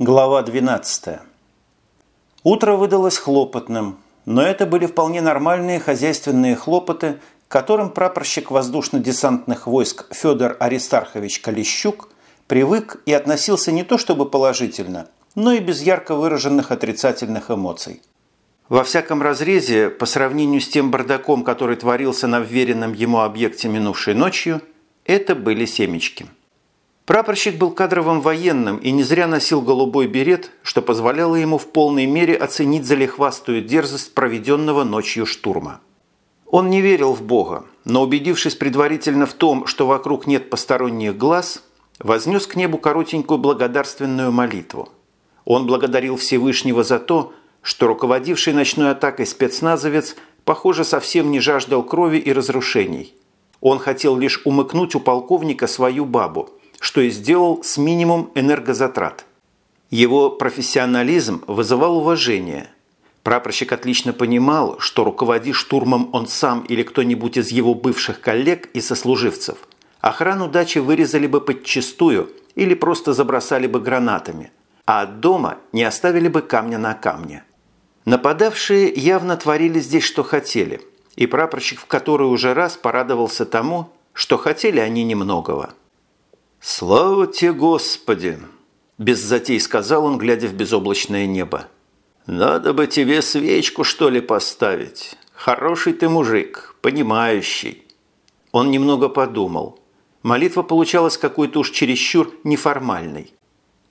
Глава 12. Утро выдалось хлопотным, но это были вполне нормальные хозяйственные хлопоты, которым прапорщик воздушно-десантных войск Федор Аристархович Калищук привык и относился не то чтобы положительно, но и без ярко выраженных отрицательных эмоций. Во всяком разрезе, по сравнению с тем бардаком, который творился на вверенном ему объекте минувшей ночью, это были семечки – Прапорщик был кадровым военным и не зря носил голубой берет, что позволяло ему в полной мере оценить залихвастую дерзость проведенного ночью штурма. Он не верил в Бога, но убедившись предварительно в том, что вокруг нет посторонних глаз, вознес к небу коротенькую благодарственную молитву. Он благодарил Всевышнего за то, что руководивший ночной атакой спецназовец, похоже, совсем не жаждал крови и разрушений. Он хотел лишь умыкнуть у полковника свою бабу – что и сделал с минимум энергозатрат. Его профессионализм вызывал уважение. Прапорщик отлично понимал, что руководи штурмом он сам или кто-нибудь из его бывших коллег и сослуживцев, охрану дачи вырезали бы подчистую или просто забросали бы гранатами, а от дома не оставили бы камня на камне. Нападавшие явно творили здесь, что хотели, и прапорщик в который уже раз порадовался тому, что хотели они немногого. «Слава тебе, Господи!» – без затей сказал он, глядя в безоблачное небо. «Надо бы тебе свечку, что ли, поставить. Хороший ты мужик, понимающий». Он немного подумал. Молитва получалась какой-то уж чересчур неформальной.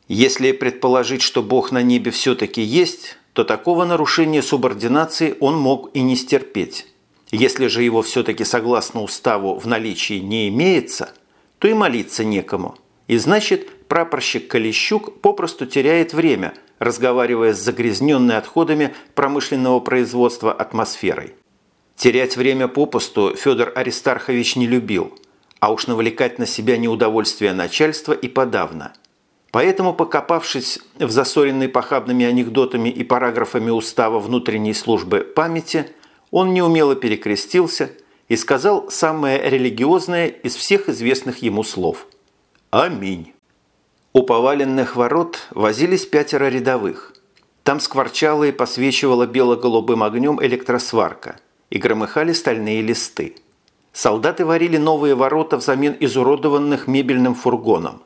Если предположить, что Бог на небе все-таки есть, то такого нарушения субординации он мог и не стерпеть. Если же его все-таки согласно уставу в наличии не имеется – то и молиться некому. И значит, прапорщик Калищук попросту теряет время, разговаривая с загрязненной отходами промышленного производства атмосферой. Терять время попусту Федор Аристархович не любил, а уж навлекать на себя неудовольствие начальства и подавно. Поэтому, покопавшись в засоренной похабными анекдотами и параграфами устава внутренней службы памяти, он неумело перекрестился – и сказал самое религиозное из всех известных ему слов. «Аминь». У поваленных ворот возились пятеро рядовых. Там скворчала и посвечивала бело-голубым огнем электросварка и громыхали стальные листы. Солдаты варили новые ворота взамен изуродованных мебельным фургоном.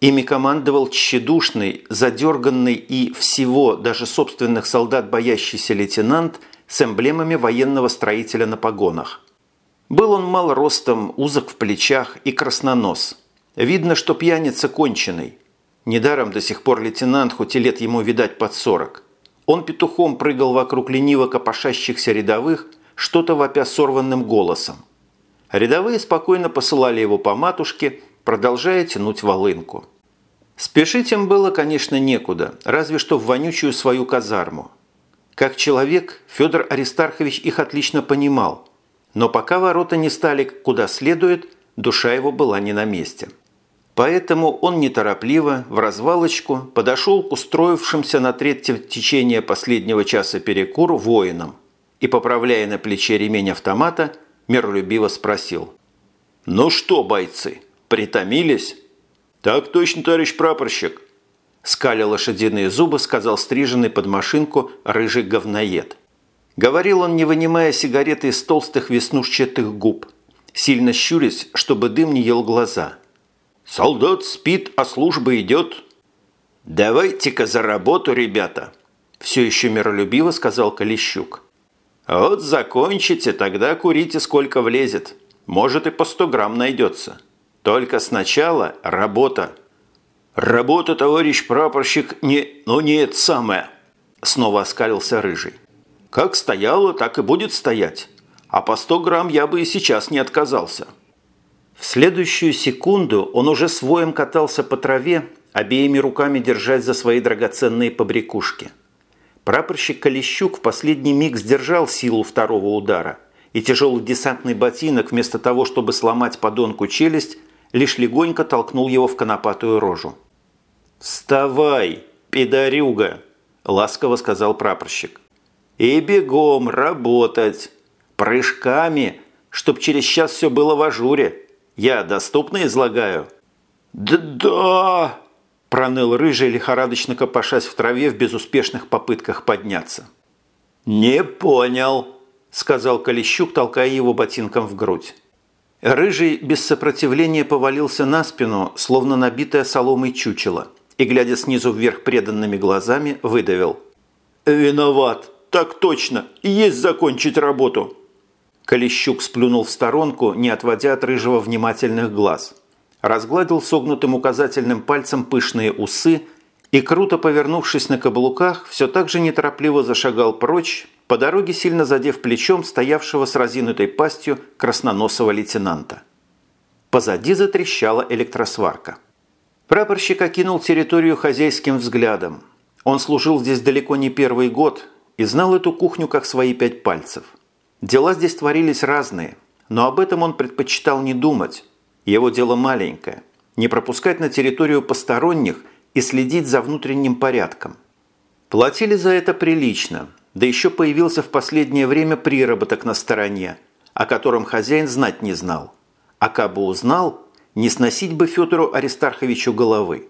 Ими командовал тщедушный, задерганный и всего, даже собственных солдат боящийся лейтенант с эмблемами военного строителя на погонах. Был он мал ростом, узок в плечах и краснонос. Видно, что пьяница конченый. Недаром до сих пор лейтенант, хоть и лет ему видать под сорок. Он петухом прыгал вокруг лениво копошащихся рядовых, что-то вопя сорванным голосом. Рядовые спокойно посылали его по матушке, продолжая тянуть волынку. Спешить им было, конечно, некуда, разве что в вонючую свою казарму. Как человек, Федор Аристархович их отлично понимал – но пока ворота не стали куда следует, душа его была не на месте. Поэтому он неторопливо, в развалочку, подошел к устроившимся на третьем течение последнего часа перекур воинам и, поправляя на плече ремень автомата, миролюбиво спросил. «Ну что, бойцы, притомились?» «Так точно, товарищ прапорщик!» Скаля лошадиные зубы, сказал стриженный под машинку рыжий говноед – Говорил он, не вынимая сигареты из толстых веснушчатых губ, сильно щурясь, чтобы дым не ел глаза. «Солдат спит, а служба идет». «Давайте-ка за работу, ребята!» Все еще миролюбиво сказал Калищук. «Вот закончите, тогда курите сколько влезет. Может и по сто грамм найдется. Только сначала работа». «Работа, товарищ прапорщик, не... ну не это самое!» Снова оскалился Рыжий. Как стояло, так и будет стоять. А по 100 грамм я бы и сейчас не отказался. В следующую секунду он уже своим катался по траве, обеими руками держась за свои драгоценные побрякушки. Прапорщик Колещук в последний миг сдержал силу второго удара, и тяжелый десантный ботинок, вместо того, чтобы сломать подонку челюсть, лишь легонько толкнул его в конопатую рожу. «Вставай, пидорюга!» – ласково сказал прапорщик. И бегом работать. Прыжками, чтоб через час все было в ажуре. Я доступно излагаю?» «Да-да!» – Проныл рыжий, лихорадочно копошась в траве в безуспешных попытках подняться. «Не понял», – сказал Колещук, толкая его ботинком в грудь. Рыжий без сопротивления повалился на спину, словно набитая соломой чучело, и, глядя снизу вверх преданными глазами, выдавил. «Виноват! Так точно! Есть закончить работу!» Колещук сплюнул в сторонку, не отводя от Рыжего внимательных глаз. Разгладил согнутым указательным пальцем пышные усы и, круто повернувшись на каблуках, все так же неторопливо зашагал прочь, по дороге сильно задев плечом стоявшего с разинутой пастью красноносого лейтенанта. Позади затрещала электросварка. Прапорщик окинул территорию хозяйским взглядом. Он служил здесь далеко не первый год и знал эту кухню как свои пять пальцев. Дела здесь творились разные, но об этом он предпочитал не думать. Его дело маленькое – не пропускать на территорию посторонних – и следить за внутренним порядком. Платили за это прилично, да еще появился в последнее время приработок на стороне, о котором хозяин знать не знал. А кабы узнал, не сносить бы Федору Аристарховичу головы.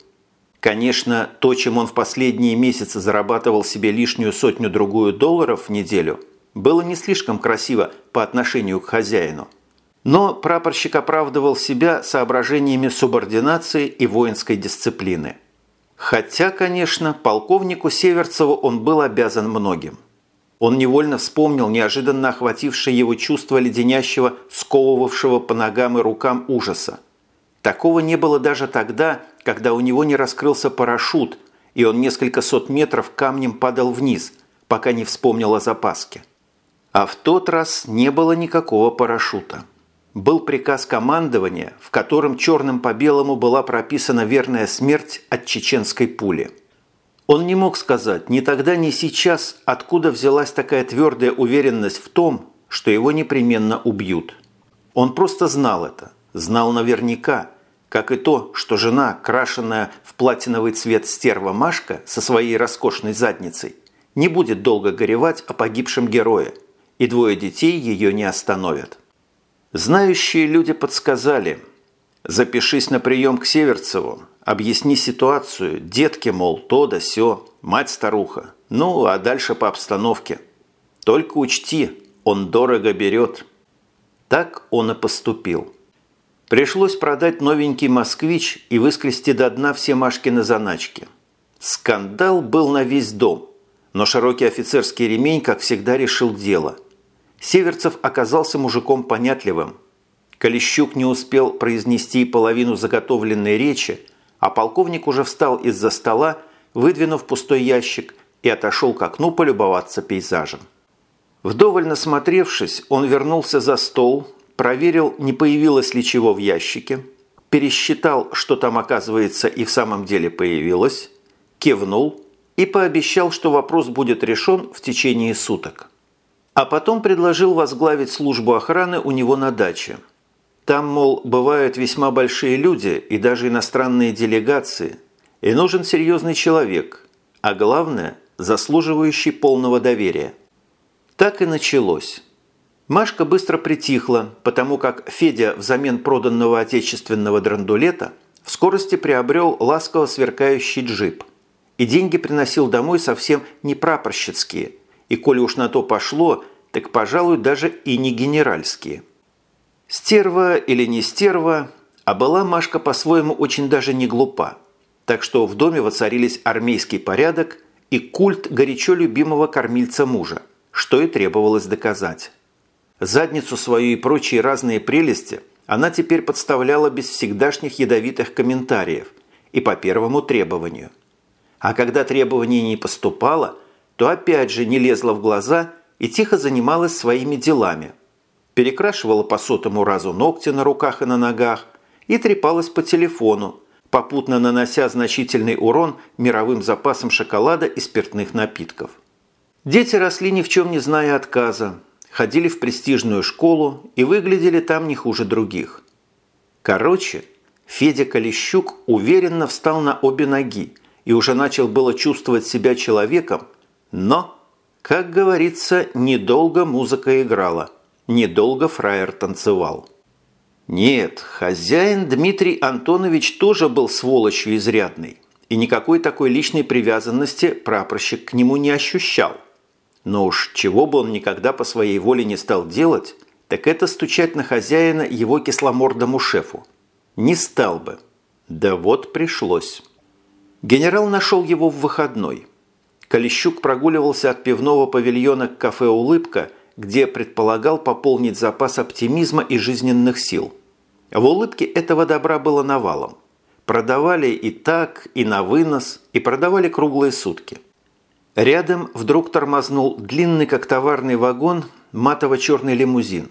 Конечно, то, чем он в последние месяцы зарабатывал себе лишнюю сотню-другую долларов в неделю, было не слишком красиво по отношению к хозяину. Но прапорщик оправдывал себя соображениями субординации и воинской дисциплины – Хотя, конечно, полковнику Северцеву он был обязан многим. Он невольно вспомнил неожиданно охватившее его чувство леденящего, сковывавшего по ногам и рукам ужаса. Такого не было даже тогда, когда у него не раскрылся парашют, и он несколько сот метров камнем падал вниз, пока не вспомнил о запаске. А в тот раз не было никакого парашюта был приказ командования, в котором черным по белому была прописана верная смерть от чеченской пули. Он не мог сказать ни тогда, ни сейчас, откуда взялась такая твердая уверенность в том, что его непременно убьют. Он просто знал это, знал наверняка, как и то, что жена, крашенная в платиновый цвет стерва Машка со своей роскошной задницей, не будет долго горевать о погибшем герое, и двое детей ее не остановят. Знающие люди подсказали. Запишись на прием к Северцеву, объясни ситуацию, детки, мол, то да сё, мать-старуха. Ну, а дальше по обстановке. Только учти, он дорого берет. Так он и поступил. Пришлось продать новенький «Москвич» и выскрести до дна все Машкины заначки. Скандал был на весь дом, но широкий офицерский ремень, как всегда, решил дело – Северцев оказался мужиком понятливым. Колещук не успел произнести половину заготовленной речи, а полковник уже встал из-за стола, выдвинув пустой ящик и отошел к окну полюбоваться пейзажем. Вдоволь насмотревшись, он вернулся за стол, проверил, не появилось ли чего в ящике, пересчитал, что там, оказывается, и в самом деле появилось, кивнул и пообещал, что вопрос будет решен в течение суток. А потом предложил возглавить службу охраны у него на даче. Там, мол, бывают весьма большие люди и даже иностранные делегации, и нужен серьезный человек, а главное – заслуживающий полного доверия. Так и началось. Машка быстро притихла, потому как Федя взамен проданного отечественного драндулета в скорости приобрел ласково сверкающий джип. И деньги приносил домой совсем не прапорщицкие – и коли уж на то пошло, так, пожалуй, даже и не генеральские. Стерва или не стерва, а была Машка по-своему очень даже не глупа. Так что в доме воцарились армейский порядок и культ горячо любимого кормильца мужа, что и требовалось доказать. Задницу свою и прочие разные прелести она теперь подставляла без всегдашних ядовитых комментариев и по первому требованию. А когда требование не поступало – то опять же не лезла в глаза и тихо занималась своими делами. Перекрашивала по сотому разу ногти на руках и на ногах и трепалась по телефону, попутно нанося значительный урон мировым запасам шоколада и спиртных напитков. Дети росли ни в чем не зная отказа, ходили в престижную школу и выглядели там не хуже других. Короче, Федя Колещук уверенно встал на обе ноги и уже начал было чувствовать себя человеком, но, как говорится, недолго музыка играла, недолго фраер танцевал. Нет, хозяин Дмитрий Антонович тоже был сволочью изрядный и никакой такой личной привязанности прапорщик к нему не ощущал. Но уж чего бы он никогда по своей воле не стал делать, так это стучать на хозяина его кисломордому шефу. Не стал бы. Да вот пришлось. Генерал нашел его в выходной. Колещук прогуливался от пивного павильона к кафе «Улыбка», где предполагал пополнить запас оптимизма и жизненных сил. В «Улыбке» этого добра было навалом. Продавали и так, и на вынос, и продавали круглые сутки. Рядом вдруг тормознул длинный, как товарный вагон, матово-черный лимузин.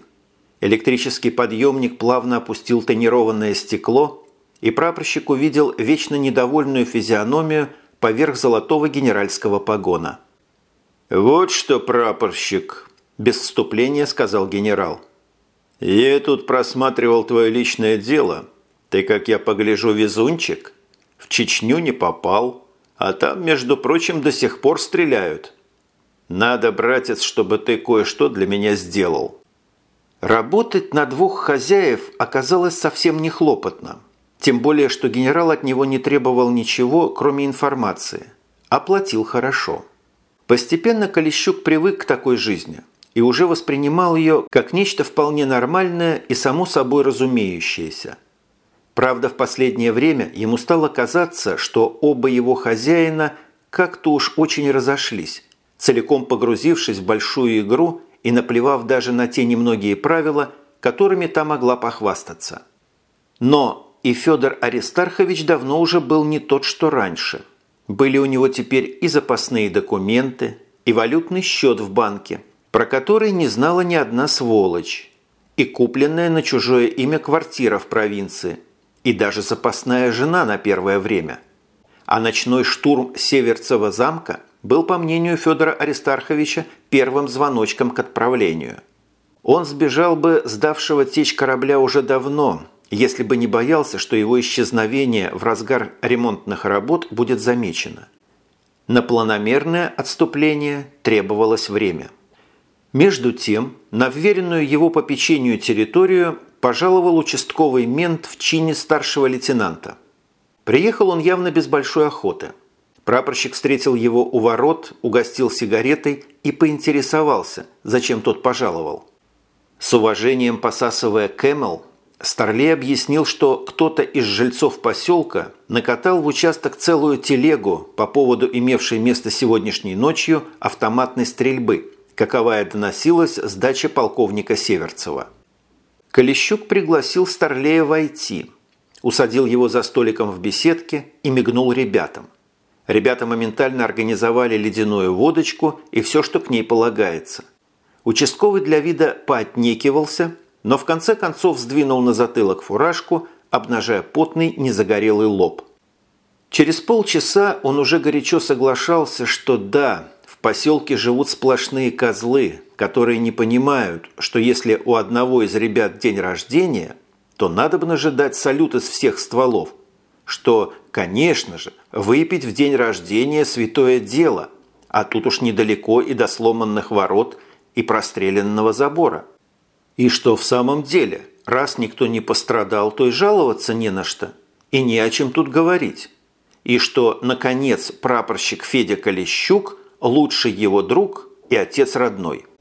Электрический подъемник плавно опустил тонированное стекло, и прапорщик увидел вечно недовольную физиономию поверх золотого генеральского погона. «Вот что, прапорщик!» – без вступления сказал генерал. «Я тут просматривал твое личное дело – ты, как я погляжу, везунчик. В Чечню не попал, а там, между прочим, до сих пор стреляют. Надо, братец, чтобы ты кое-что для меня сделал». Работать на двух хозяев оказалось совсем не хлопотно. Тем более, что генерал от него не требовал ничего, кроме информации. Оплатил хорошо. Постепенно Колещук привык к такой жизни и уже воспринимал ее как нечто вполне нормальное и само собой разумеющееся. Правда, в последнее время ему стало казаться, что оба его хозяина как-то уж очень разошлись, целиком погрузившись в большую игру и наплевав даже на те немногие правила, которыми та могла похвастаться. Но и Федор Аристархович давно уже был не тот, что раньше. Были у него теперь и запасные документы, и валютный счет в банке, про который не знала ни одна сволочь, и купленная на чужое имя квартира в провинции – и даже запасная жена на первое время. А ночной штурм Северцева замка был, по мнению Федора Аристарховича, первым звоночком к отправлению. Он сбежал бы сдавшего течь корабля уже давно, если бы не боялся, что его исчезновение в разгар ремонтных работ будет замечено. На планомерное отступление требовалось время. Между тем, на вверенную его попечению территорию пожаловал участковый мент в чине старшего лейтенанта. Приехал он явно без большой охоты. Прапорщик встретил его у ворот, угостил сигаретой и поинтересовался, зачем тот пожаловал. С уважением посасывая Кэмел, Старлей объяснил, что кто-то из жильцов поселка накатал в участок целую телегу по поводу имевшей место сегодняшней ночью автоматной стрельбы, каковая доносилась с дачи полковника Северцева. Колещук пригласил Старлея войти, усадил его за столиком в беседке и мигнул ребятам. Ребята моментально организовали ледяную водочку и все, что к ней полагается. Участковый для вида поотнекивался, но в конце концов сдвинул на затылок фуражку, обнажая потный незагорелый лоб. Через полчаса он уже горячо соглашался, что да, в поселке живут сплошные козлы, которые не понимают, что если у одного из ребят день рождения, то надо бы ожидать салют из всех стволов, что, конечно же, выпить в день рождения – святое дело, а тут уж недалеко и до сломанных ворот и простреленного забора. И что в самом деле, раз никто не пострадал, то и жаловаться не на что, и не о чем тут говорить. И что, наконец, прапорщик Федя Колещук – лучший его друг и отец родной –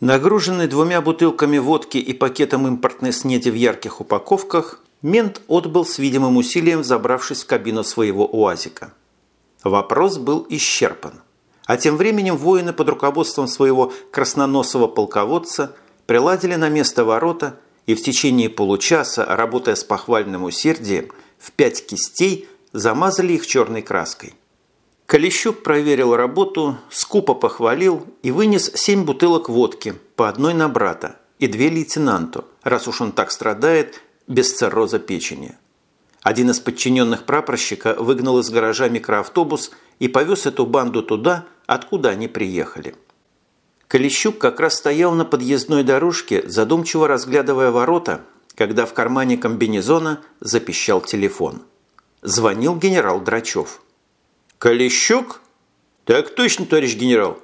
Нагруженный двумя бутылками водки и пакетом импортной снеди в ярких упаковках, мент отбыл с видимым усилием, забравшись в кабину своего УАЗика. Вопрос был исчерпан. А тем временем воины под руководством своего красноносого полководца приладили на место ворота и в течение получаса, работая с похвальным усердием, в пять кистей замазали их черной краской. Колещук проверил работу, скупо похвалил и вынес семь бутылок водки, по одной на брата и две лейтенанту, раз уж он так страдает без цирроза печени. Один из подчиненных прапорщика выгнал из гаража микроавтобус и повез эту банду туда, откуда они приехали. Колещук как раз стоял на подъездной дорожке, задумчиво разглядывая ворота, когда в кармане комбинезона запищал телефон. Звонил генерал Драчев. «Колещук?» «Так точно, товарищ генерал».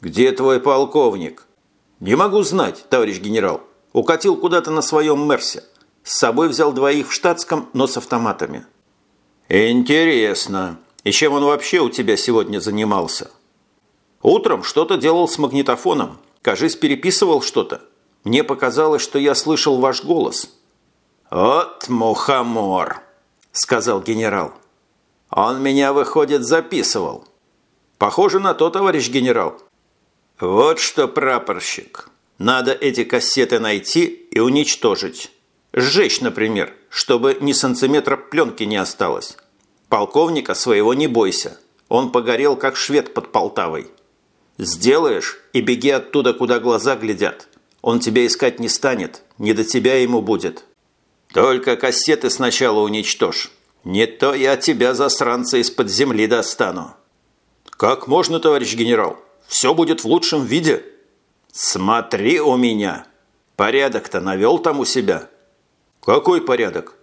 «Где твой полковник?» «Не могу знать, товарищ генерал. Укатил куда-то на своем Мерсе. С собой взял двоих в штатском, но с автоматами». «Интересно. И чем он вообще у тебя сегодня занимался?» «Утром что-то делал с магнитофоном. Кажись, переписывал что-то. Мне показалось, что я слышал ваш голос». «От мухомор», – сказал генерал. «Он меня, выходит, записывал». «Похоже на то, товарищ генерал». «Вот что, прапорщик, надо эти кассеты найти и уничтожить. Сжечь, например, чтобы ни сантиметра пленки не осталось. Полковника своего не бойся. Он погорел, как швед под Полтавой. Сделаешь и беги оттуда, куда глаза глядят. Он тебя искать не станет, не до тебя ему будет. Только кассеты сначала уничтожь. Не то я тебя, засранца, из-под земли достану. Как можно, товарищ генерал? Все будет в лучшем виде. Смотри у меня. Порядок-то навел там у себя. Какой порядок?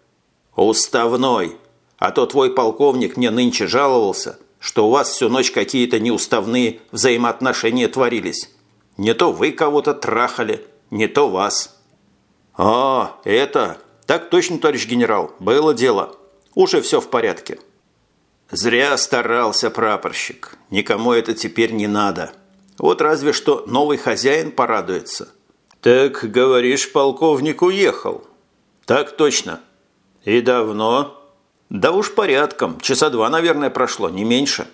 Уставной. А то твой полковник мне нынче жаловался, что у вас всю ночь какие-то неуставные взаимоотношения творились. Не то вы кого-то трахали, не то вас. А, это... Так точно, товарищ генерал, было дело. Уже все в порядке. Зря старался прапорщик. Никому это теперь не надо. Вот разве что новый хозяин порадуется. Так, говоришь, полковник уехал. Так точно. И давно? Да уж порядком. Часа два, наверное, прошло, не меньше.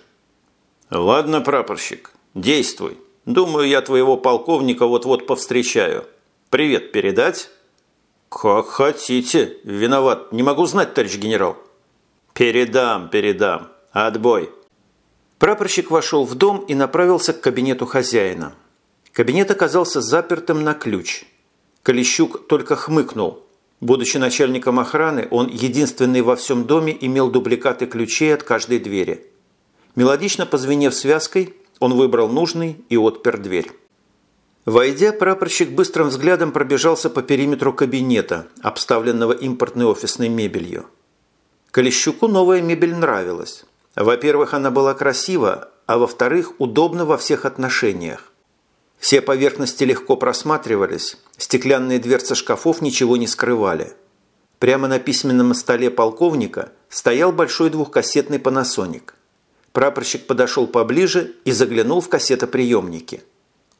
Ладно, прапорщик, действуй. Думаю, я твоего полковника вот-вот повстречаю. Привет передать? Как хотите. Виноват. Не могу знать, товарищ генерал. Передам, передам. Отбой. Прапорщик вошел в дом и направился к кабинету хозяина. Кабинет оказался запертым на ключ. Колещук только хмыкнул. Будучи начальником охраны, он единственный во всем доме имел дубликаты ключей от каждой двери. Мелодично позвенев связкой, он выбрал нужный и отпер дверь. Войдя, прапорщик быстрым взглядом пробежался по периметру кабинета, обставленного импортной офисной мебелью. Колещуку новая мебель нравилась. Во-первых, она была красива, а во-вторых, удобна во всех отношениях. Все поверхности легко просматривались, стеклянные дверцы шкафов ничего не скрывали. Прямо на письменном столе полковника стоял большой двухкассетный панасоник. Прапорщик подошел поближе и заглянул в кассетоприемники.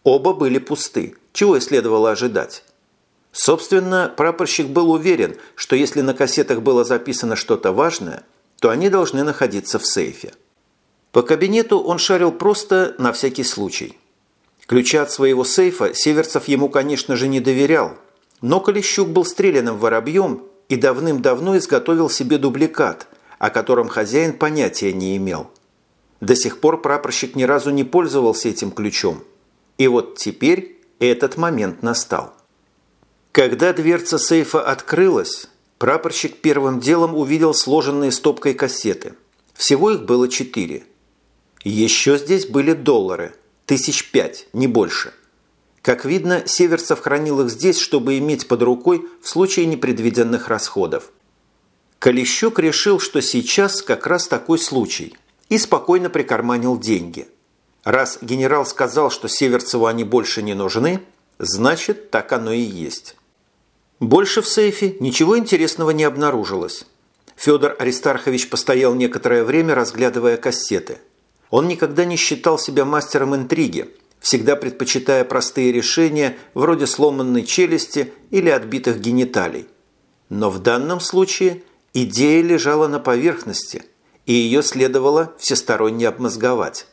Оба были пусты, чего и следовало ожидать. Собственно, прапорщик был уверен, что если на кассетах было записано что-то важное, то они должны находиться в сейфе. По кабинету он шарил просто на всякий случай. Ключа от своего сейфа Северцев ему, конечно же, не доверял, но Колещук был стрелянным воробьем и давным-давно изготовил себе дубликат, о котором хозяин понятия не имел. До сих пор прапорщик ни разу не пользовался этим ключом. И вот теперь этот момент настал. Когда дверца сейфа открылась, прапорщик первым делом увидел сложенные стопкой кассеты. Всего их было четыре. Еще здесь были доллары – Тысяч пять, не больше. Как видно, Северцев хранил их здесь, чтобы иметь под рукой в случае непредвиденных расходов. Колещук решил, что сейчас как раз такой случай, и спокойно прикарманил деньги. Раз генерал сказал, что Северцеву они больше не нужны, значит, так оно и есть. Больше в сейфе ничего интересного не обнаружилось. Федор Аристархович постоял некоторое время, разглядывая кассеты – он никогда не считал себя мастером интриги, всегда предпочитая простые решения вроде сломанной челюсти или отбитых гениталий. Но в данном случае идея лежала на поверхности, и ее следовало всесторонне обмозговать.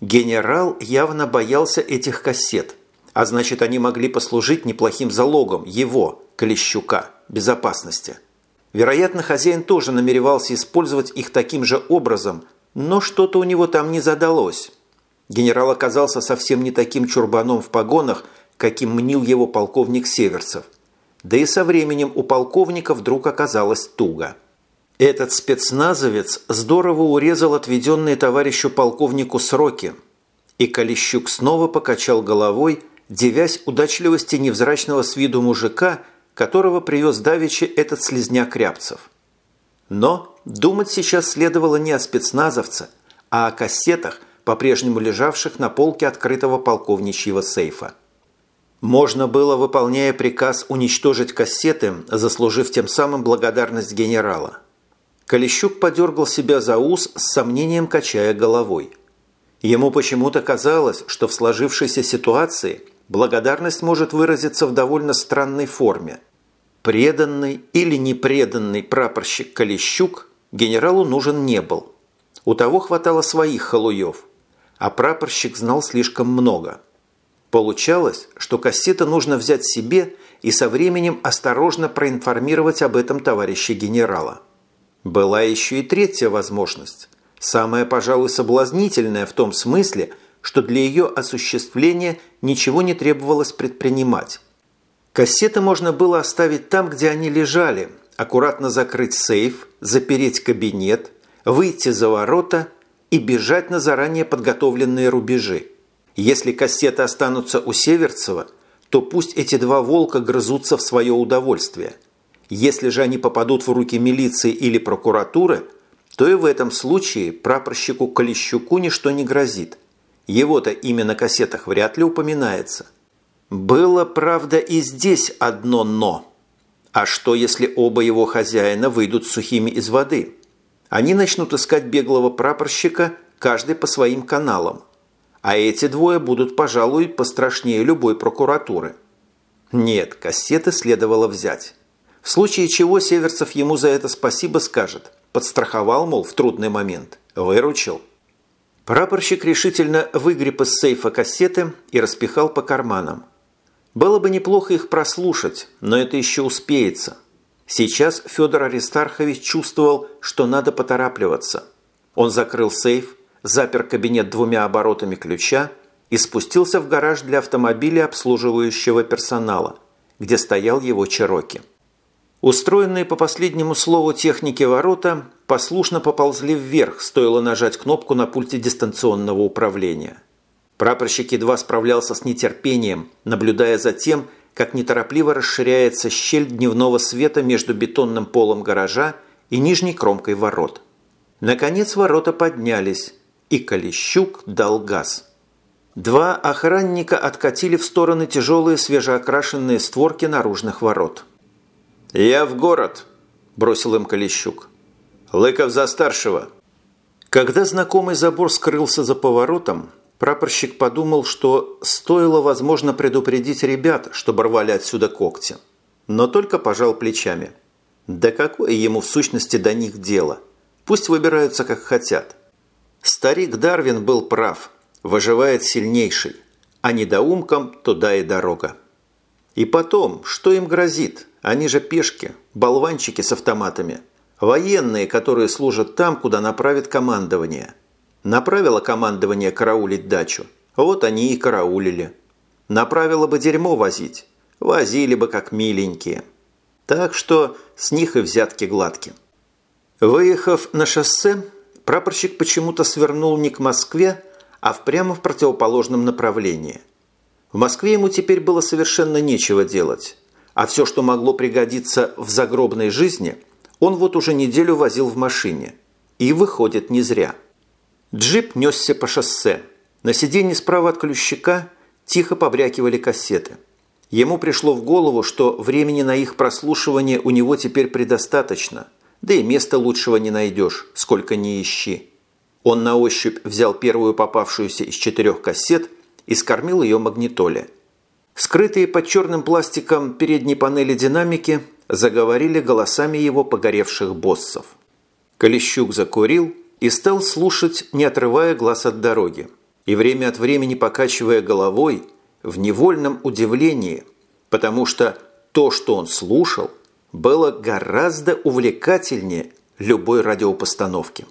Генерал явно боялся этих кассет, а значит, они могли послужить неплохим залогом его, Клещука, безопасности. Вероятно, хозяин тоже намеревался использовать их таким же образом, но что-то у него там не задалось. Генерал оказался совсем не таким чурбаном в погонах, каким мнил его полковник Северцев. Да и со временем у полковника вдруг оказалось туго. Этот спецназовец здорово урезал отведенные товарищу полковнику сроки. И Колещук снова покачал головой, девясь удачливости невзрачного с виду мужика, которого привез давеча этот слезняк Рябцев. Но думать сейчас следовало не о спецназовце, а о кассетах, по-прежнему лежавших на полке открытого полковничьего сейфа. Можно было, выполняя приказ, уничтожить кассеты, заслужив тем самым благодарность генерала. Колещук подергал себя за ус с сомнением, качая головой. Ему почему-то казалось, что в сложившейся ситуации благодарность может выразиться в довольно странной форме. Преданный или непреданный прапорщик Колещук генералу нужен не был. У того хватало своих халуев, а прапорщик знал слишком много. Получалось, что кассета нужно взять себе и со временем осторожно проинформировать об этом товарища генерала. Была еще и третья возможность, самая, пожалуй, соблазнительная в том смысле, что для ее осуществления ничего не требовалось предпринимать. Кассеты можно было оставить там, где они лежали, аккуратно закрыть сейф, запереть кабинет, выйти за ворота и бежать на заранее подготовленные рубежи. Если кассеты останутся у Северцева, то пусть эти два волка грызутся в свое удовольствие – если же они попадут в руки милиции или прокуратуры, то и в этом случае прапорщику Колещуку ничто не грозит. Его-то имя на кассетах вряд ли упоминается. Было, правда, и здесь одно «но». А что, если оба его хозяина выйдут сухими из воды? Они начнут искать беглого прапорщика, каждый по своим каналам. А эти двое будут, пожалуй, пострашнее любой прокуратуры. Нет, кассеты следовало взять. В случае чего Северцев ему за это спасибо скажет. Подстраховал, мол, в трудный момент. Выручил. Прапорщик решительно выгреб из сейфа кассеты и распихал по карманам. Было бы неплохо их прослушать, но это еще успеется. Сейчас Федор Аристархович чувствовал, что надо поторапливаться. Он закрыл сейф, запер кабинет двумя оборотами ключа и спустился в гараж для автомобиля обслуживающего персонала, где стоял его Чероки. Устроенные по последнему слову техники ворота послушно поползли вверх, стоило нажать кнопку на пульте дистанционного управления. Прапорщик едва справлялся с нетерпением, наблюдая за тем, как неторопливо расширяется щель дневного света между бетонным полом гаража и нижней кромкой ворот. Наконец ворота поднялись, и Колещук дал газ. Два охранника откатили в стороны тяжелые свежеокрашенные створки наружных ворот – «Я в город», – бросил им Колещук. «Лыков за старшего». Когда знакомый забор скрылся за поворотом, прапорщик подумал, что стоило, возможно, предупредить ребят, чтобы рвали отсюда когти. Но только пожал плечами. Да какое ему в сущности до них дело? Пусть выбираются как хотят. Старик Дарвин был прав. Выживает сильнейший. А недоумкам туда и дорога. И потом, что им грозит? Они же пешки, болванчики с автоматами. Военные, которые служат там, куда направит командование. Направило командование караулить дачу. Вот они и караулили. Направило бы дерьмо возить. Возили бы как миленькие. Так что с них и взятки гладки. Выехав на шоссе, прапорщик почему-то свернул не к Москве, а в прямо в противоположном направлении. В Москве ему теперь было совершенно нечего делать а все, что могло пригодиться в загробной жизни, он вот уже неделю возил в машине. И выходит не зря. Джип несся по шоссе. На сиденье справа от ключика тихо побрякивали кассеты. Ему пришло в голову, что времени на их прослушивание у него теперь предостаточно, да и места лучшего не найдешь, сколько ни ищи. Он на ощупь взял первую попавшуюся из четырех кассет и скормил ее магнитоле – Скрытые под черным пластиком передней панели динамики заговорили голосами его погоревших боссов. Колещук закурил и стал слушать, не отрывая глаз от дороги, и время от времени покачивая головой в невольном удивлении, потому что то, что он слушал, было гораздо увлекательнее любой радиопостановки.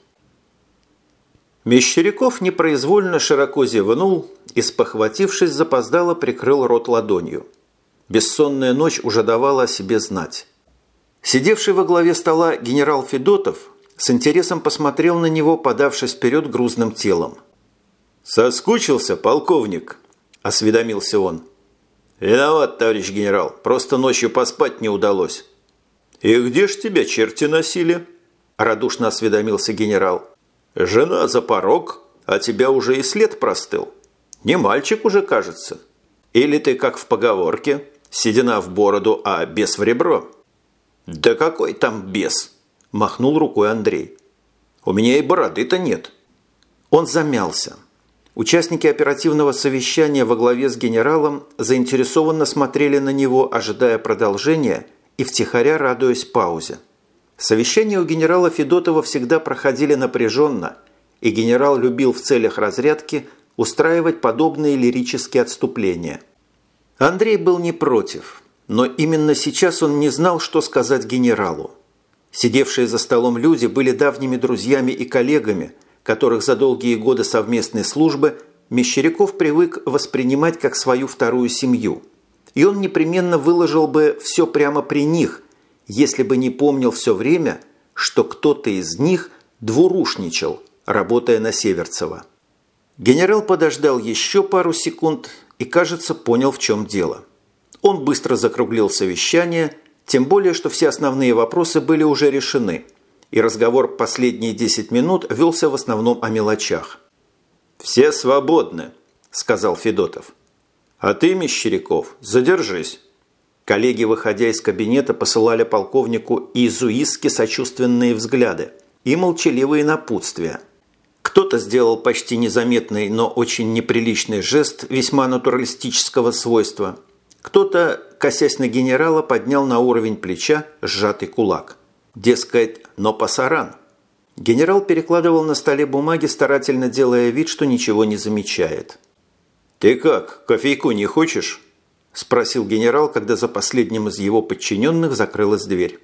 Мещеряков непроизвольно широко зевнул и, спохватившись, запоздало прикрыл рот ладонью. Бессонная ночь уже давала о себе знать. Сидевший во главе стола генерал Федотов с интересом посмотрел на него, подавшись вперед грузным телом. «Соскучился, полковник?» – осведомился он. «Виноват, товарищ генерал, просто ночью поспать не удалось». «И где ж тебя черти носили?» – радушно осведомился генерал. Жена за порог, а тебя уже и след простыл. Не мальчик уже, кажется. Или ты, как в поговорке, седина в бороду, а бес в ребро. Да какой там бес? махнул рукой Андрей. «У меня и бороды-то нет». Он замялся. Участники оперативного совещания во главе с генералом заинтересованно смотрели на него, ожидая продолжения и втихаря радуясь паузе. Совещания у генерала Федотова всегда проходили напряженно, и генерал любил в целях разрядки устраивать подобные лирические отступления. Андрей был не против, но именно сейчас он не знал, что сказать генералу. Сидевшие за столом люди были давними друзьями и коллегами, которых за долгие годы совместной службы Мещеряков привык воспринимать как свою вторую семью. И он непременно выложил бы все прямо при них, если бы не помнил все время, что кто-то из них двурушничал, работая на Северцева. Генерал подождал еще пару секунд и, кажется, понял, в чем дело. Он быстро закруглил совещание, тем более, что все основные вопросы были уже решены, и разговор последние 10 минут велся в основном о мелочах. «Все свободны», – сказал Федотов. «А ты, Мещеряков, задержись». Коллеги, выходя из кабинета, посылали полковнику иезуистски сочувственные взгляды и молчаливые напутствия. Кто-то сделал почти незаметный, но очень неприличный жест весьма натуралистического свойства. Кто-то, косясь на генерала, поднял на уровень плеча сжатый кулак. Дескать, но пасаран. Генерал перекладывал на столе бумаги, старательно делая вид, что ничего не замечает. «Ты как, кофейку не хочешь?» – спросил генерал, когда за последним из его подчиненных закрылась дверь.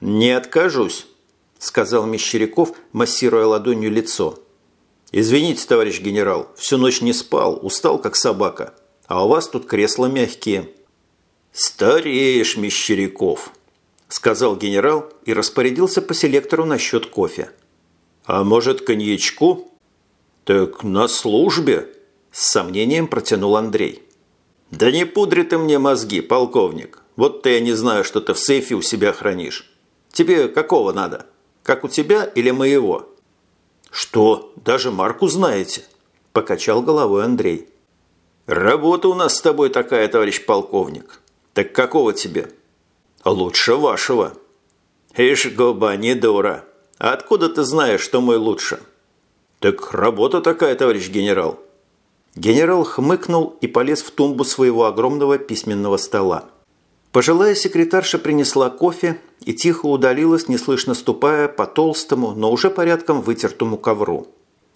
«Не откажусь», – сказал Мещеряков, массируя ладонью лицо. «Извините, товарищ генерал, всю ночь не спал, устал как собака, а у вас тут кресла мягкие». «Стареешь, Мещеряков», – сказал генерал и распорядился по селектору насчет кофе. «А может, коньячку?» «Так на службе», – с сомнением протянул Андрей. «Да не пудри ты мне мозги, полковник. Вот-то я не знаю, что ты в сейфе у себя хранишь. Тебе какого надо? Как у тебя или моего?» «Что, даже марку знаете?» – покачал головой Андрей. «Работа у нас с тобой такая, товарищ полковник. Так какого тебе?» «Лучше вашего». «Ишь, губа, не дура. А откуда ты знаешь, что мой лучше?» «Так работа такая, товарищ генерал. Генерал хмыкнул и полез в тумбу своего огромного письменного стола. Пожилая секретарша принесла кофе и тихо удалилась, неслышно ступая по толстому, но уже порядком вытертому ковру.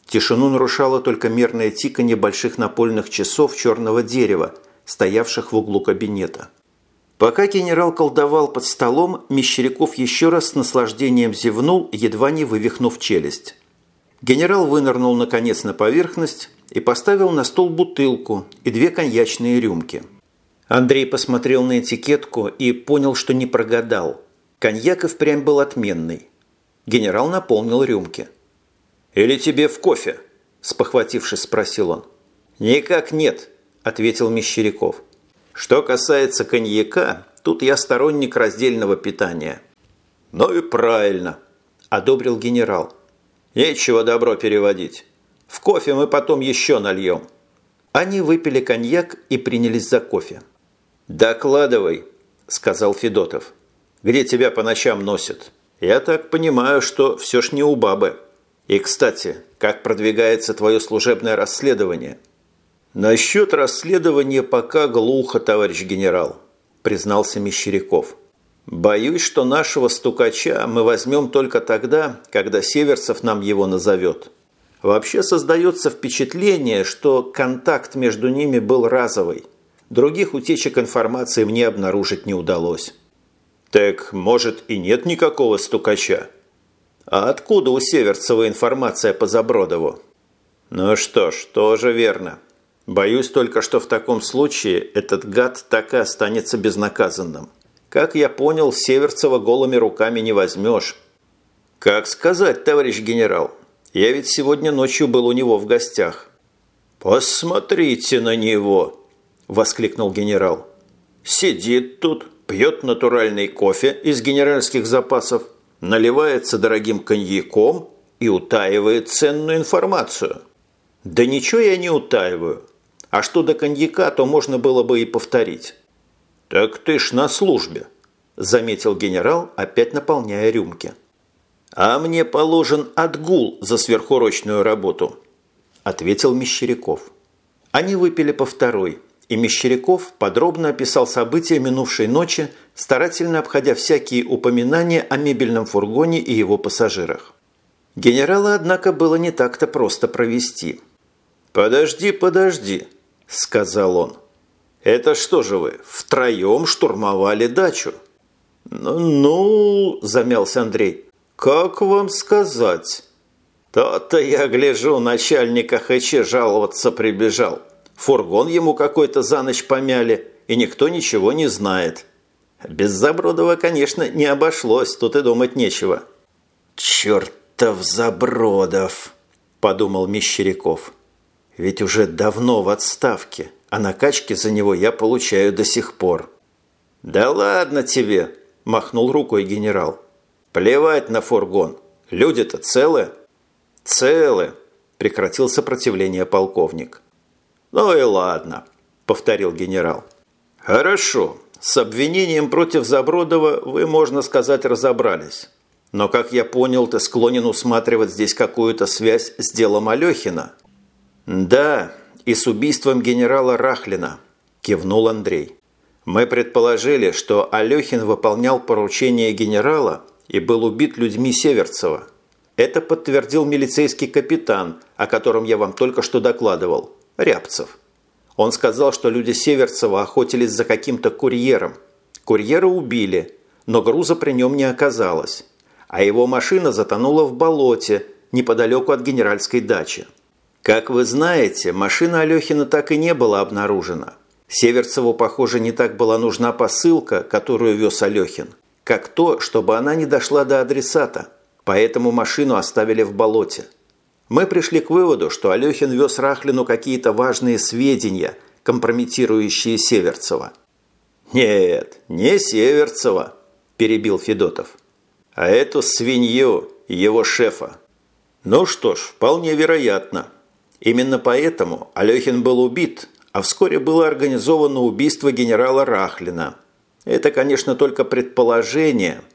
Тишину нарушало только мерное тиканье больших напольных часов черного дерева, стоявших в углу кабинета. Пока генерал колдовал под столом, Мещеряков еще раз с наслаждением зевнул, едва не вывихнув челюсть. Генерал вынырнул наконец на поверхность и поставил на стол бутылку и две коньячные рюмки. Андрей посмотрел на этикетку и понял, что не прогадал. Коньяк и впрямь был отменный. Генерал наполнил рюмки. «Или тебе в кофе?» – спохватившись, спросил он. «Никак нет», – ответил Мещеряков. «Что касается коньяка, тут я сторонник раздельного питания». «Ну и правильно», – одобрил генерал. «Нечего добро переводить. В кофе мы потом еще нальем». Они выпили коньяк и принялись за кофе. «Докладывай», – сказал Федотов. «Где тебя по ночам носят? Я так понимаю, что все ж не у бабы. И, кстати, как продвигается твое служебное расследование?» «Насчет расследования пока глухо, товарищ генерал», – признался Мещеряков. «Боюсь, что нашего стукача мы возьмем только тогда, когда Северцев нам его назовет». Вообще создается впечатление, что контакт между ними был разовый. Других утечек информации мне обнаружить не удалось. Так, может, и нет никакого стукача? А откуда у Северцева информация по Забродову? Ну что ж, тоже верно. Боюсь только, что в таком случае этот гад так и останется безнаказанным. Как я понял, Северцева голыми руками не возьмешь. Как сказать, товарищ генерал? Я ведь сегодня ночью был у него в гостях». «Посмотрите на него!» – воскликнул генерал. «Сидит тут, пьет натуральный кофе из генеральских запасов, наливается дорогим коньяком и утаивает ценную информацию». «Да ничего я не утаиваю. А что до коньяка, то можно было бы и повторить». «Так ты ж на службе», – заметил генерал, опять наполняя рюмки. «А мне положен отгул за сверхурочную работу», – ответил Мещеряков. Они выпили по второй, и Мещеряков подробно описал события минувшей ночи, старательно обходя всякие упоминания о мебельном фургоне и его пассажирах. Генерала, однако, было не так-то просто провести. «Подожди, подожди», – сказал он. «Это что же вы, втроем штурмовали дачу?» «Ну, ну – замялся Андрей, – как вам сказать?» «То-то я гляжу, начальник АХЧ жаловаться прибежал. Фургон ему какой-то за ночь помяли, и никто ничего не знает. Без Забродова, конечно, не обошлось, тут и думать нечего». «Чертов Забродов!» – подумал Мещеряков. «Ведь уже давно в отставке, а накачки за него я получаю до сих пор». «Да ладно тебе!» – махнул рукой генерал. «Плевать на фургон. Люди-то целы?» «Целы!» – прекратил сопротивление полковник. «Ну и ладно», – повторил генерал. «Хорошо. С обвинением против Забродова вы, можно сказать, разобрались. Но, как я понял, ты склонен усматривать здесь какую-то связь с делом Алехина». «Да, и с убийством генерала Рахлина», – кивнул Андрей. «Мы предположили, что Алехин выполнял поручение генерала и был убит людьми Северцева». Это подтвердил милицейский капитан, о котором я вам только что докладывал, Рябцев. Он сказал, что люди Северцева охотились за каким-то курьером. Курьера убили, но груза при нем не оказалось. А его машина затонула в болоте, неподалеку от генеральской дачи. Как вы знаете, машина Алехина так и не была обнаружена. Северцеву, похоже, не так была нужна посылка, которую вез Алехин, как то, чтобы она не дошла до адресата – поэтому машину оставили в болоте. Мы пришли к выводу, что Алехин вез Рахлину какие-то важные сведения, компрометирующие Северцева. «Нет, не Северцева», – перебил Федотов, – «а эту свинью, его шефа». Ну что ж, вполне вероятно. Именно поэтому Алехин был убит, а вскоре было организовано убийство генерала Рахлина. Это, конечно, только предположение –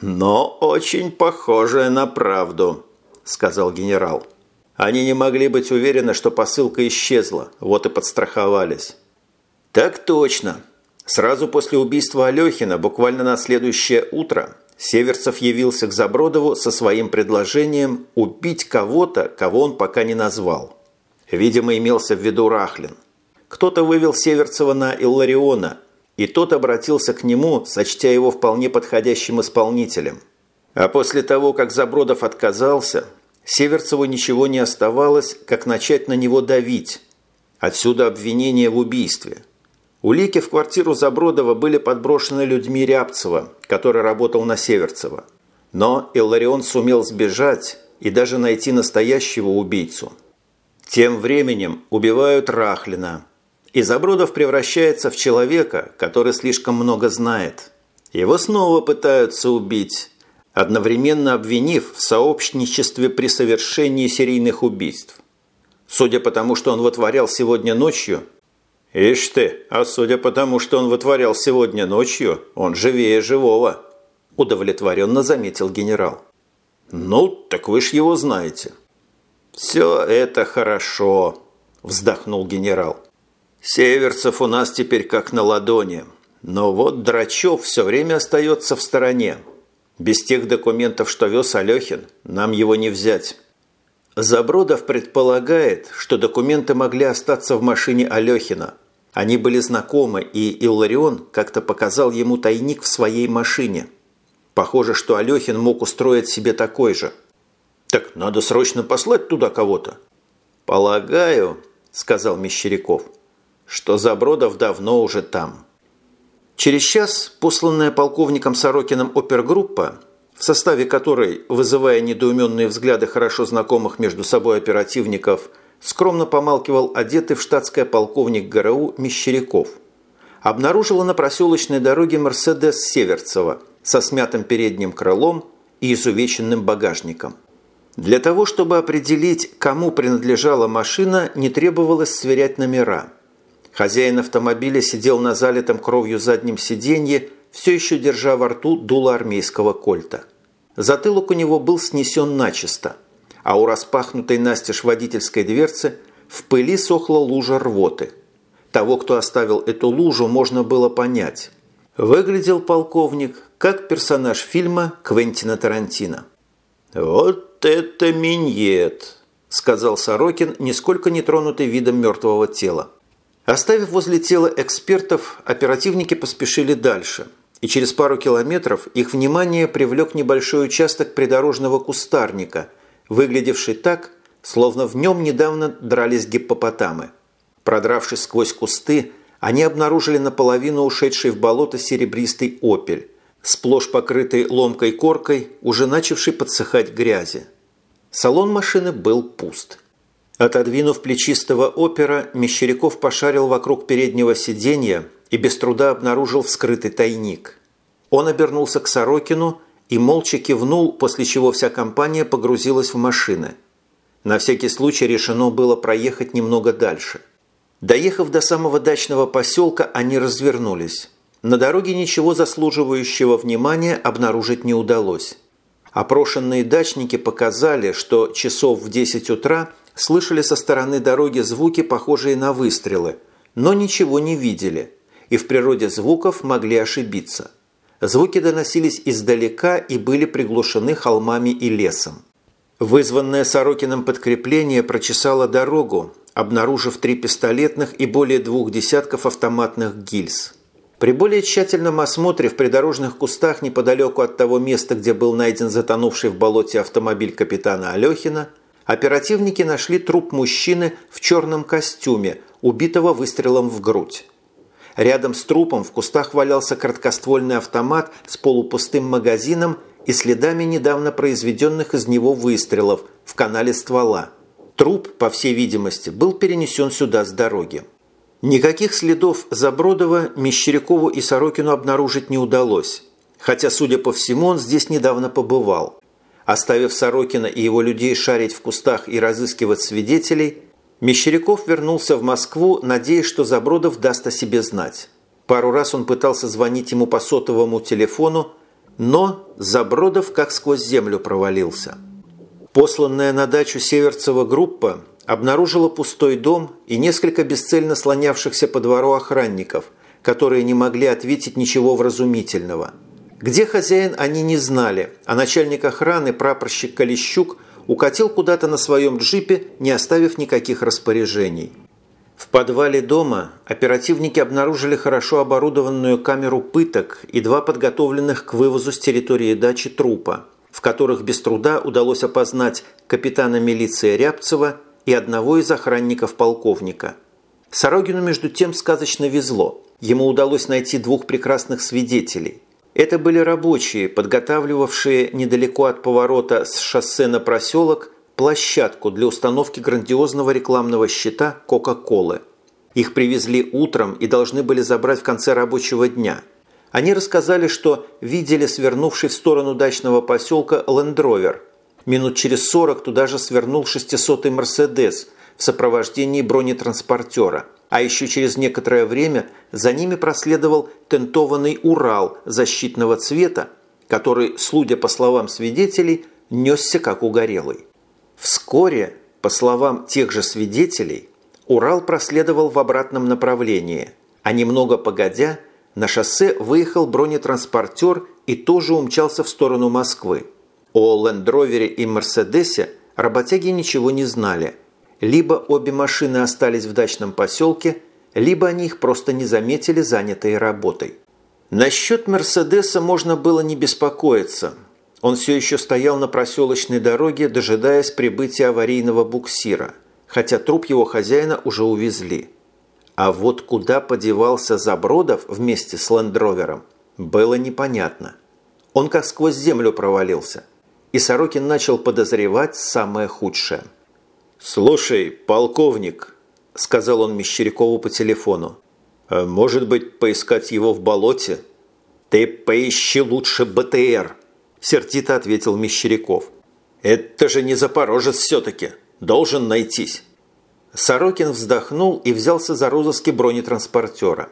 «Но очень похожее на правду», – сказал генерал. Они не могли быть уверены, что посылка исчезла, вот и подстраховались. «Так точно. Сразу после убийства Алехина, буквально на следующее утро, Северцев явился к Забродову со своим предложением убить кого-то, кого он пока не назвал. Видимо, имелся в виду Рахлин. Кто-то вывел Северцева на Иллариона – и тот обратился к нему, сочтя его вполне подходящим исполнителем. А после того, как Забродов отказался, Северцеву ничего не оставалось, как начать на него давить. Отсюда обвинение в убийстве. Улики в квартиру Забродова были подброшены людьми Рябцева, который работал на Северцева. Но Илларион сумел сбежать и даже найти настоящего убийцу. Тем временем убивают Рахлина – и Забродов превращается в человека, который слишком много знает. Его снова пытаются убить, одновременно обвинив в сообщничестве при совершении серийных убийств. Судя по тому, что он вытворял сегодня ночью... Ишь ты, а судя по тому, что он вытворял сегодня ночью, он живее живого, удовлетворенно заметил генерал. Ну, так вы ж его знаете. Все это хорошо, вздохнул генерал. Северцев у нас теперь как на ладони. Но вот Драчев все время остается в стороне. Без тех документов, что вез Алехин, нам его не взять. Забродов предполагает, что документы могли остаться в машине Алехина. Они были знакомы, и Илларион как-то показал ему тайник в своей машине. Похоже, что Алехин мог устроить себе такой же. «Так надо срочно послать туда кого-то». «Полагаю», – сказал Мещеряков – что Забродов давно уже там. Через час посланная полковником Сорокиным опергруппа, в составе которой, вызывая недоуменные взгляды хорошо знакомых между собой оперативников, скромно помалкивал одетый в штатское полковник ГРУ Мещеряков, обнаружила на проселочной дороге «Мерседес» Северцева со смятым передним крылом и изувеченным багажником. Для того, чтобы определить, кому принадлежала машина, не требовалось сверять номера – Хозяин автомобиля сидел на залитом кровью заднем сиденье, все еще держа во рту дуло армейского кольта. Затылок у него был снесен начисто, а у распахнутой настежь водительской дверцы в пыли сохла лужа рвоты. Того, кто оставил эту лужу, можно было понять. Выглядел полковник как персонаж фильма Квентина Тарантино. «Вот это миньет!» – сказал Сорокин, нисколько не тронутый видом мертвого тела. Оставив возле тела экспертов, оперативники поспешили дальше, и через пару километров их внимание привлек небольшой участок придорожного кустарника, выглядевший так, словно в нем недавно дрались гиппопотамы. Продравшись сквозь кусты, они обнаружили наполовину ушедший в болото серебристый опель, сплошь покрытый ломкой коркой, уже начавший подсыхать грязи. Салон машины был пуст. Отодвинув плечистого опера, Мещеряков пошарил вокруг переднего сиденья и без труда обнаружил вскрытый тайник. Он обернулся к Сорокину и молча кивнул, после чего вся компания погрузилась в машины. На всякий случай решено было проехать немного дальше. Доехав до самого дачного поселка, они развернулись. На дороге ничего заслуживающего внимания обнаружить не удалось. Опрошенные дачники показали, что часов в 10 утра слышали со стороны дороги звуки, похожие на выстрелы, но ничего не видели, и в природе звуков могли ошибиться. Звуки доносились издалека и были приглушены холмами и лесом. Вызванное Сорокиным подкрепление прочесало дорогу, обнаружив три пистолетных и более двух десятков автоматных гильз. При более тщательном осмотре в придорожных кустах неподалеку от того места, где был найден затонувший в болоте автомобиль капитана Алехина, оперативники нашли труп мужчины в черном костюме, убитого выстрелом в грудь. Рядом с трупом в кустах валялся краткоствольный автомат с полупустым магазином и следами недавно произведенных из него выстрелов в канале ствола. Труп, по всей видимости, был перенесен сюда с дороги. Никаких следов Забродова Мещерякову и Сорокину обнаружить не удалось, хотя, судя по всему, он здесь недавно побывал. Оставив Сорокина и его людей шарить в кустах и разыскивать свидетелей, Мещеряков вернулся в Москву, надеясь, что Забродов даст о себе знать. Пару раз он пытался звонить ему по сотовому телефону, но Забродов как сквозь землю провалился. Посланная на дачу Северцева группа обнаружила пустой дом и несколько бесцельно слонявшихся по двору охранников, которые не могли ответить ничего вразумительного. Где хозяин, они не знали, а начальник охраны, прапорщик Калищук, укатил куда-то на своем джипе, не оставив никаких распоряжений. В подвале дома оперативники обнаружили хорошо оборудованную камеру пыток и два подготовленных к вывозу с территории дачи трупа, в которых без труда удалось опознать капитана милиции Рябцева и одного из охранников полковника. Сорогину между тем сказочно везло. Ему удалось найти двух прекрасных свидетелей. Это были рабочие, подготавливавшие недалеко от поворота с шоссе на проселок площадку для установки грандиозного рекламного щита Кока-Колы. Их привезли утром и должны были забрать в конце рабочего дня. Они рассказали, что видели свернувший в сторону дачного поселка лендровер – Минут через сорок туда же свернул 600-й «Мерседес» в сопровождении бронетранспортера. А еще через некоторое время за ними проследовал тентованный «Урал» защитного цвета, который, судя по словам свидетелей, несся как угорелый. Вскоре, по словам тех же свидетелей, Урал проследовал в обратном направлении, а немного погодя, на шоссе выехал бронетранспортер и тоже умчался в сторону Москвы. О Лендровере и Мерседесе работяги ничего не знали. Либо обе машины остались в дачном поселке, либо они их просто не заметили, занятые работой. Насчет Мерседеса можно было не беспокоиться. Он все еще стоял на проселочной дороге, дожидаясь прибытия аварийного буксира, хотя труп его хозяина уже увезли. А вот куда подевался Забродов вместе с Лендровером, было непонятно. Он как сквозь землю провалился и Сорокин начал подозревать самое худшее. «Слушай, полковник», – сказал он Мещерякову по телефону, «а «может быть, поискать его в болоте?» «Ты поищи лучше БТР», – сердито ответил Мещеряков. «Это же не Запорожец все-таки. Должен найтись». Сорокин вздохнул и взялся за розыски бронетранспортера.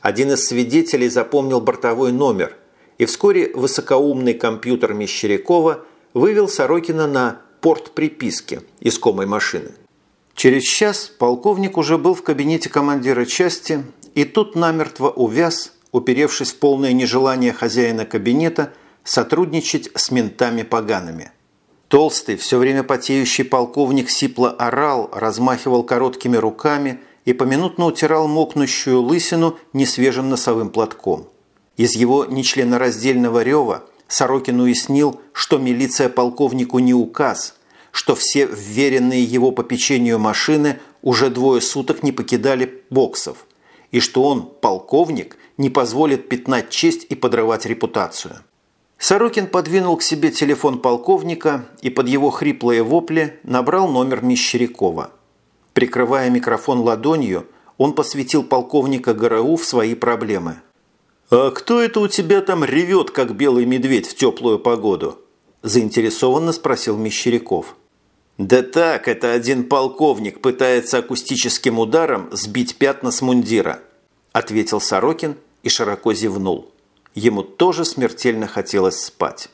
Один из свидетелей запомнил бортовой номер и вскоре высокоумный компьютер Мещерякова вывел Сорокина на порт приписки искомой машины. Через час полковник уже был в кабинете командира части, и тут намертво увяз, уперевшись в полное нежелание хозяина кабинета сотрудничать с ментами погаными. Толстый, все время потеющий полковник сипло орал, размахивал короткими руками и поминутно утирал мокнущую лысину несвежим носовым платком. Из его нечленораздельного рева Сорокин уяснил, что милиция полковнику не указ, что все вверенные его попечению машины уже двое суток не покидали боксов, и что он, полковник, не позволит пятнать честь и подрывать репутацию. Сорокин подвинул к себе телефон полковника и под его хриплые вопли набрал номер Мещерякова. Прикрывая микрофон ладонью, он посвятил полковника ГРУ в свои проблемы. «А кто это у тебя там ревет, как белый медведь в теплую погоду?» – заинтересованно спросил Мещеряков. «Да так, это один полковник пытается акустическим ударом сбить пятна с мундира», – ответил Сорокин и широко зевнул. Ему тоже смертельно хотелось спать.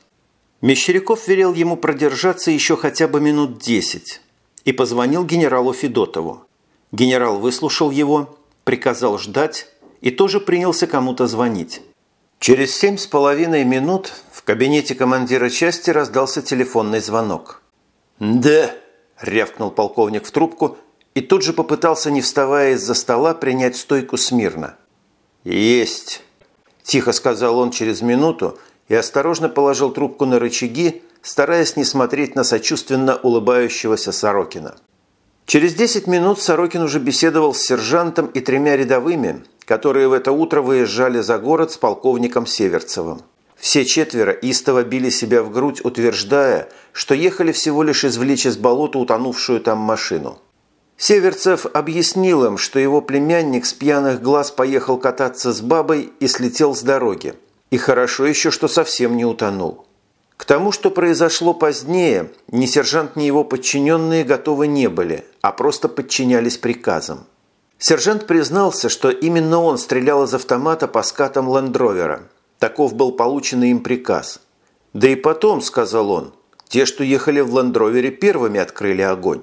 Мещеряков велел ему продержаться еще хотя бы минут десять, и позвонил генералу Федотову. Генерал выслушал его, приказал ждать и тоже принялся кому-то звонить. Через семь с половиной минут в кабинете командира части раздался телефонный звонок. «Да!» – рявкнул полковник в трубку и тут же попытался, не вставая из-за стола, принять стойку смирно. «Есть!» – тихо сказал он через минуту и осторожно положил трубку на рычаги, стараясь не смотреть на сочувственно улыбающегося Сорокина. Через 10 минут Сорокин уже беседовал с сержантом и тремя рядовыми, которые в это утро выезжали за город с полковником Северцевым. Все четверо истово били себя в грудь, утверждая, что ехали всего лишь извлечь из болота утонувшую там машину. Северцев объяснил им, что его племянник с пьяных глаз поехал кататься с бабой и слетел с дороги. И хорошо еще, что совсем не утонул. К тому, что произошло позднее, ни сержант, ни его подчиненные готовы не были, а просто подчинялись приказам. Сержант признался, что именно он стрелял из автомата по скатам лендровера. Таков был полученный им приказ. Да и потом, сказал он, те, что ехали в лендровере, первыми открыли огонь.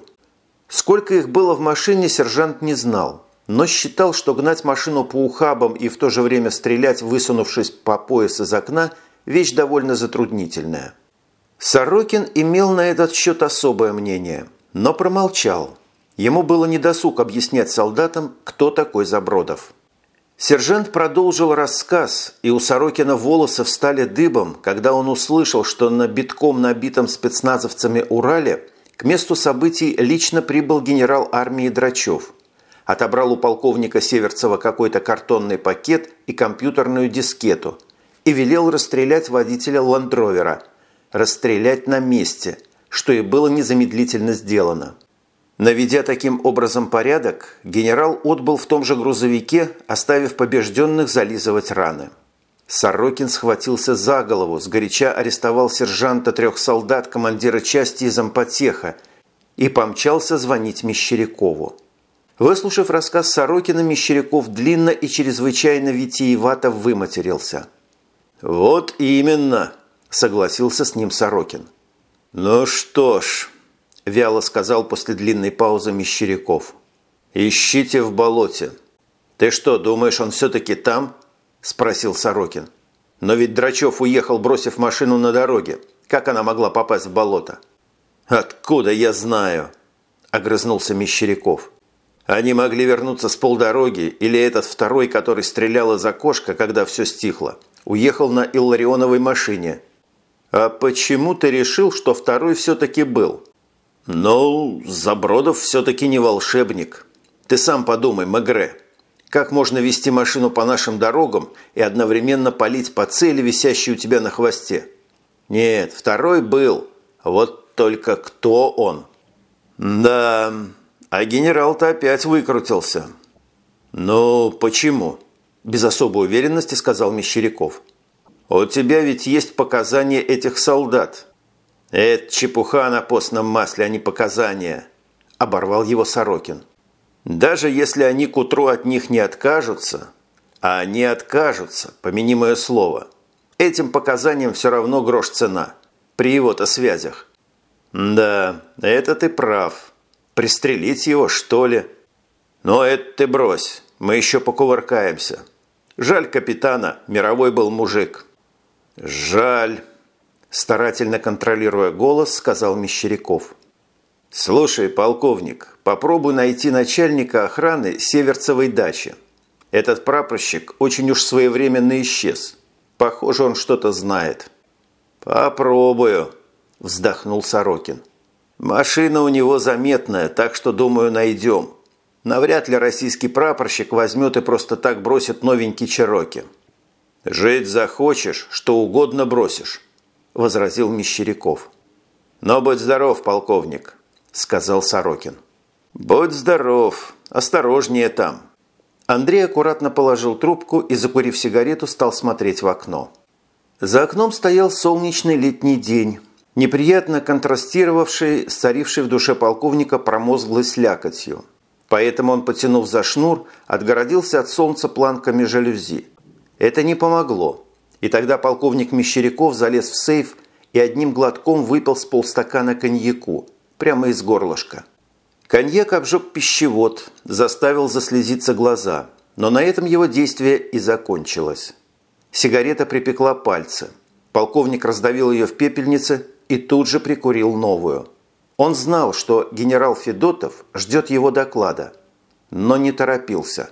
Сколько их было в машине, сержант не знал, но считал, что гнать машину по ухабам и в то же время стрелять, высунувшись по пояс из окна – вещь довольно затруднительная. Сорокин имел на этот счет особое мнение, но промолчал. Ему было недосуг объяснять солдатам, кто такой Забродов. Сержант продолжил рассказ, и у Сорокина волосы встали дыбом, когда он услышал, что на битком набитом спецназовцами Урале к месту событий лично прибыл генерал армии Драчев. Отобрал у полковника Северцева какой-то картонный пакет и компьютерную дискету – и велел расстрелять водителя ландровера. Расстрелять на месте, что и было незамедлительно сделано. Наведя таким образом порядок, генерал отбыл в том же грузовике, оставив побежденных зализывать раны. Сорокин схватился за голову, сгоряча арестовал сержанта трех солдат, командира части из зампотеха и помчался звонить Мещерякову. Выслушав рассказ Сорокина, Мещеряков длинно и чрезвычайно витиевато выматерился – «Вот именно», – согласился с ним Сорокин. «Ну что ж», – вяло сказал после длинной паузы Мещеряков. «Ищите в болоте». «Ты что, думаешь, он все-таки там?» – спросил Сорокин. «Но ведь Драчев уехал, бросив машину на дороге. Как она могла попасть в болото?» «Откуда я знаю?» – огрызнулся Мещеряков. «Они могли вернуться с полдороги, или этот второй, который стрелял из окошка, когда все стихло. Уехал на Илларионовой машине. А почему ты решил, что второй все-таки был? Ну, Забродов все-таки не волшебник. Ты сам подумай, Мегре. Как можно вести машину по нашим дорогам и одновременно палить по цели, висящей у тебя на хвосте? Нет, второй был. Вот только кто он? Да, а генерал-то опять выкрутился. Ну, почему? Без особой уверенности сказал Мещеряков. «У тебя ведь есть показания этих солдат». «Это чепуха на постном масле, а не показания», – оборвал его Сорокин. «Даже если они к утру от них не откажутся, а они откажутся, помяни мое слово, этим показаниям все равно грош цена. При его-то связях. Да, это ты прав. Пристрелить его, что ли? Но это ты брось. Мы еще покувыркаемся. Жаль капитана, мировой был мужик. Жаль. Старательно контролируя голос, сказал Мещеряков. «Слушай, полковник, попробуй найти начальника охраны Северцевой дачи. Этот прапорщик очень уж своевременно исчез. Похоже, он что-то знает». «Попробую», – вздохнул Сорокин. «Машина у него заметная, так что, думаю, найдем. Навряд ли российский прапорщик возьмет и просто так бросит новенький Чероки». «Жить захочешь, что угодно бросишь», – возразил Мещеряков. «Но будь здоров, полковник», – сказал Сорокин. «Будь здоров, осторожнее там». Андрей аккуратно положил трубку и, закурив сигарету, стал смотреть в окно. За окном стоял солнечный летний день, неприятно контрастировавший с царившей в душе полковника промозглой слякотью. Поэтому он, потянув за шнур, отгородился от солнца планками жалюзи. Это не помогло. И тогда полковник Мещеряков залез в сейф и одним глотком выпил с полстакана коньяку, прямо из горлышка. Коньяк обжег пищевод, заставил заслезиться глаза, но на этом его действие и закончилось. Сигарета припекла пальцы. Полковник раздавил ее в пепельнице и тут же прикурил новую. Он знал, что генерал Федотов ждет его доклада, но не торопился.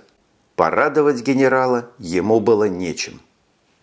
Порадовать генерала ему было нечем.